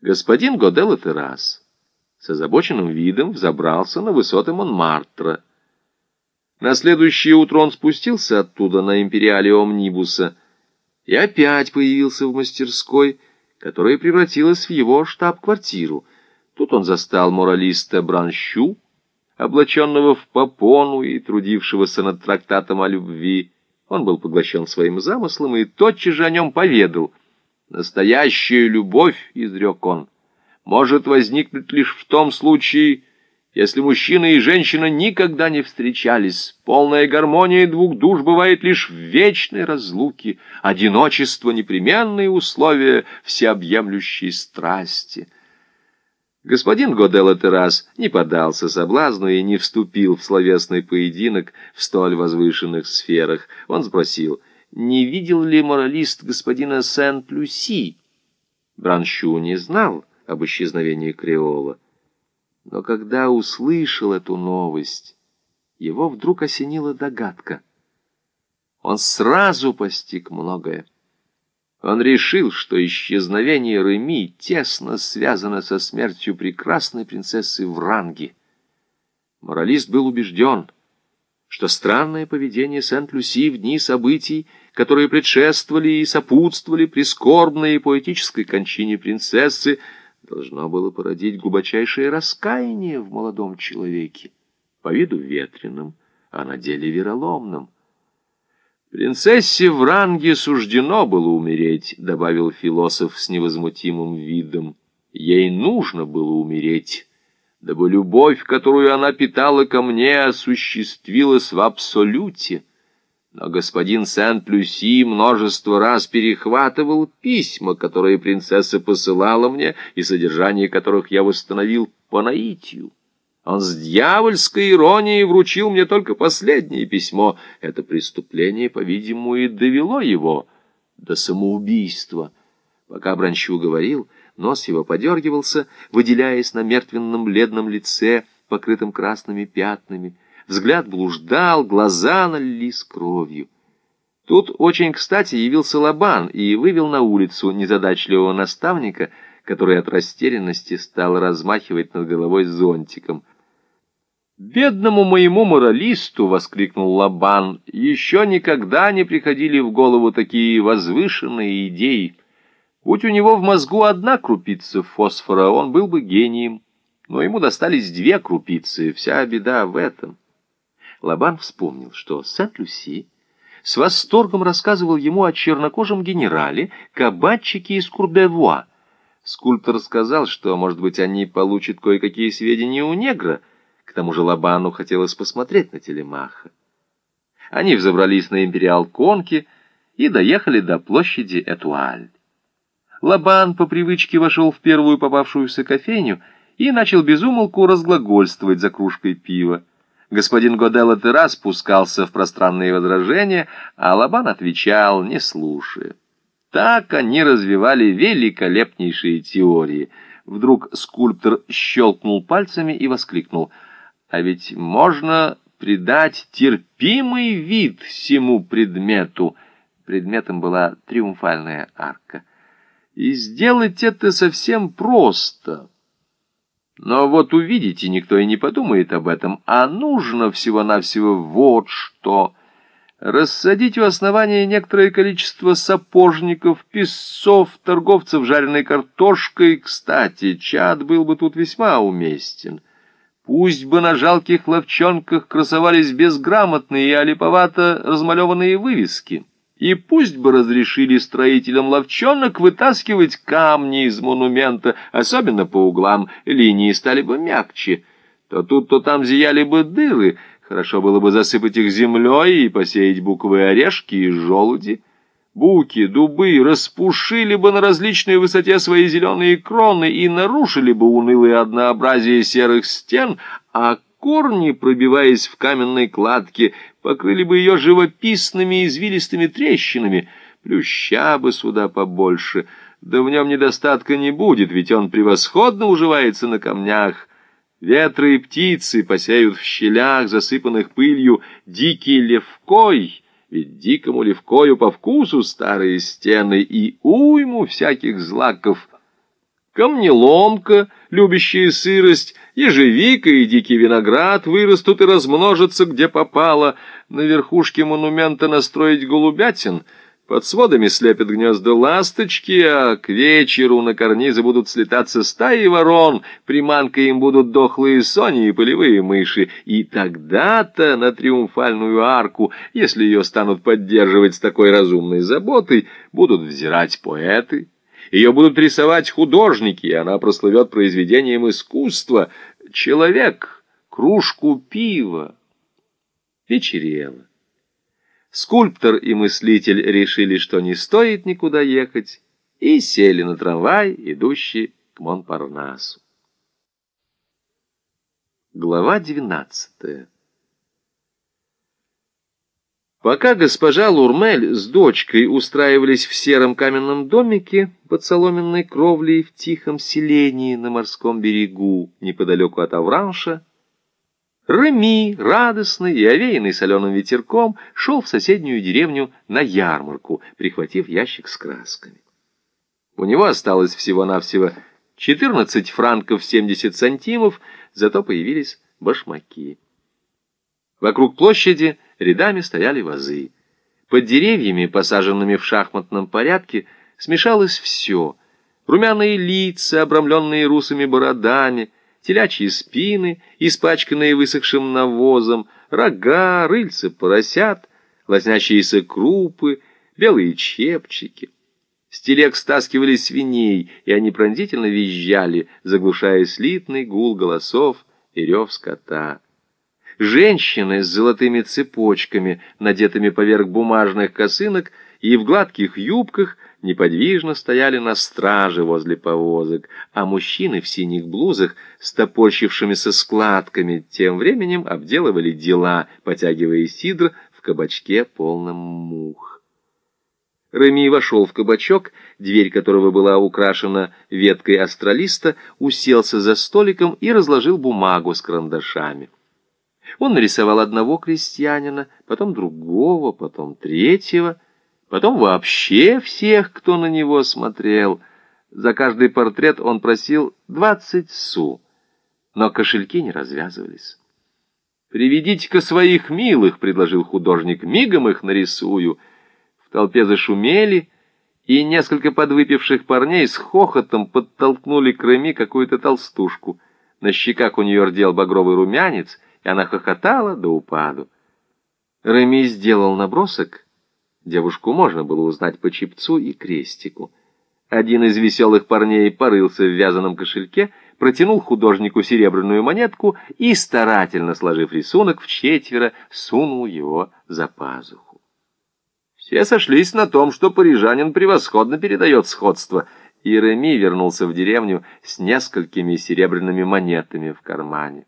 Господин Годелло Террас с озабоченным видом взобрался на высоты Монмартра. На следующее утро он спустился оттуда на империале омнибуса и опять появился в мастерской, которая превратилась в его штаб-квартиру. Тут он застал моралиста Бранщу, облаченного в попону и трудившегося над трактатом о любви. Он был поглощен своим замыслом и тотчас же о нем поведал. «Настоящая любовь», — изрек он, — «может возникнуть лишь в том случае, если мужчина и женщина никогда не встречались. Полная гармония двух душ бывает лишь в вечной разлуке. Одиночество — непременные условия всеобъемлющей страсти». Господин Годелло Террас не поддался соблазну и не вступил в словесный поединок в столь возвышенных сферах. Он спросил, не видел ли моралист господина Сент-Люси? Бранщу не знал об исчезновении Креола. Но когда услышал эту новость, его вдруг осенила догадка. Он сразу постиг многое. Он решил, что исчезновение Реми тесно связано со смертью прекрасной принцессы Вранги. Моралист был убежден, что странное поведение Сент-Люси в дни событий, которые предшествовали и сопутствовали прискорбной и поэтической кончине принцессы, должно было породить глубочайшее раскаяние в молодом человеке, по виду ветреным, а на деле вероломным. «Принцессе в ранге суждено было умереть», — добавил философ с невозмутимым видом. «Ей нужно было умереть, дабы любовь, которую она питала ко мне, осуществилась в абсолюте». Но господин Сент-Люси множество раз перехватывал письма, которые принцесса посылала мне, и содержание которых я восстановил по наитию. Он с дьявольской иронией вручил мне только последнее письмо. Это преступление, по-видимому, и довело его до самоубийства. Пока Бранчу говорил, нос его подергивался, выделяясь на мертвенном бледном лице, покрытым красными пятнами. Взгляд блуждал, глаза налились кровью. Тут очень кстати явился Лабан и вывел на улицу незадачливого наставника, который от растерянности стал размахивать над головой зонтиком — «Бедному моему моралисту!» — воскликнул Лабан. «Еще никогда не приходили в голову такие возвышенные идеи. Будь у него в мозгу одна крупица фосфора, он был бы гением. Но ему достались две крупицы, вся беда в этом». Лабан вспомнил, что Сент-Люси с восторгом рассказывал ему о чернокожем генерале, кабачике из Курбевуа. Скульптор сказал, что, может быть, они получат кое-какие сведения у негра, к тому же Лабану хотелось посмотреть на Телемаха. Они взобрались на империал Конки и доехали до площади Этуаль. Лабан по привычке вошел в первую попавшуюся кофейню и начал безумолку разглагольствовать за кружкой пива. Господин Годелло Террас спускался в пространные возражения, а Лабан отвечал, не слушая. Так они развивали великолепнейшие теории. Вдруг скульптор щелкнул пальцами и воскликнул — а ведь можно придать терпимый вид всему предмету. Предметом была триумфальная арка. И сделать это совсем просто. Но вот увидите, никто и не подумает об этом, а нужно всего-навсего вот что. Рассадить у основания некоторое количество сапожников, песцов, торговцев жареной картошкой. Кстати, чад был бы тут весьма уместен. Пусть бы на жалких ловчонках красовались безграмотные и олиповато размалеванные вывески. И пусть бы разрешили строителям ловчонок вытаскивать камни из монумента, особенно по углам, линии стали бы мягче. То тут, то там зияли бы дыры, хорошо было бы засыпать их землей и посеять буковые орешки и желуди. Буки, дубы распушили бы на различной высоте свои зеленые кроны и нарушили бы унылое однообразие серых стен, а корни, пробиваясь в каменной кладке, покрыли бы ее живописными извилистыми трещинами. Плюща бы сюда побольше, да в нем недостатка не будет, ведь он превосходно уживается на камнях. Ветры и птицы посеют в щелях, засыпанных пылью, дикий левкой — ведь дикому левкою по вкусу старые стены и уйму всяких злаков. Камнеломка, любящая сырость, ежевика и дикий виноград вырастут и размножатся, где попало. На верхушке монумента настроить голубятин — под сводами слепят гнезда ласточки, а к вечеру на карнизы будут слетаться стаи ворон, приманкой им будут дохлые сони и полевые мыши. И тогда-то на триумфальную арку, если ее станут поддерживать с такой разумной заботой, будут взирать поэты. Ее будут рисовать художники, и она прослывет произведением искусства. Человек, кружку пива. Вечерело. Скульптор и мыслитель решили, что не стоит никуда ехать, и сели на трамвай, идущий к Монпарнасу. Глава двенадцатая Пока госпожа Лурмель с дочкой устраивались в сером каменном домике под соломенной кровлей в тихом селении на морском берегу неподалеку от Авранша, Реми, радостный и овеянный соленым ветерком, шел в соседнюю деревню на ярмарку, прихватив ящик с красками. У него осталось всего-навсего 14 франков 70 сантимов, зато появились башмаки. Вокруг площади рядами стояли вазы. Под деревьями, посаженными в шахматном порядке, смешалось все. Румяные лица, обрамленные русыми бородами — телячьи спины, испачканные высохшим навозом, рога, рыльца поросят, лоснящиеся крупы, белые чепчики. С телег стаскивали свиней, и они пронзительно визжали, заглушая слитный гул голосов и рев скота. Женщины с золотыми цепочками, надетыми поверх бумажных косынок, и в гладких юбках неподвижно стояли на страже возле повозок, а мужчины в синих блузах с топорщившимися складками тем временем обделывали дела, потягивая сидр в кабачке полном мух. Реми вошел в кабачок, дверь которого была украшена веткой астролиста, уселся за столиком и разложил бумагу с карандашами. Он нарисовал одного крестьянина, потом другого, потом третьего — потом вообще всех, кто на него смотрел. За каждый портрет он просил двадцать су, но кошельки не развязывались. «Приведите-ка своих милых», — предложил художник, — «мигом их нарисую». В толпе зашумели, и несколько подвыпивших парней с хохотом подтолкнули к Реми какую-то толстушку. На щеках у нее рдел багровый румянец, и она хохотала до упаду. Реми сделал набросок — Девушку можно было узнать по чипцу и крестику. Один из веселых парней порылся в вязаном кошельке, протянул художнику серебряную монетку и, старательно сложив рисунок в четверо, сунул его за пазуху. Все сошлись на том, что парижанин превосходно передает сходство, и Реми вернулся в деревню с несколькими серебряными монетами в кармане.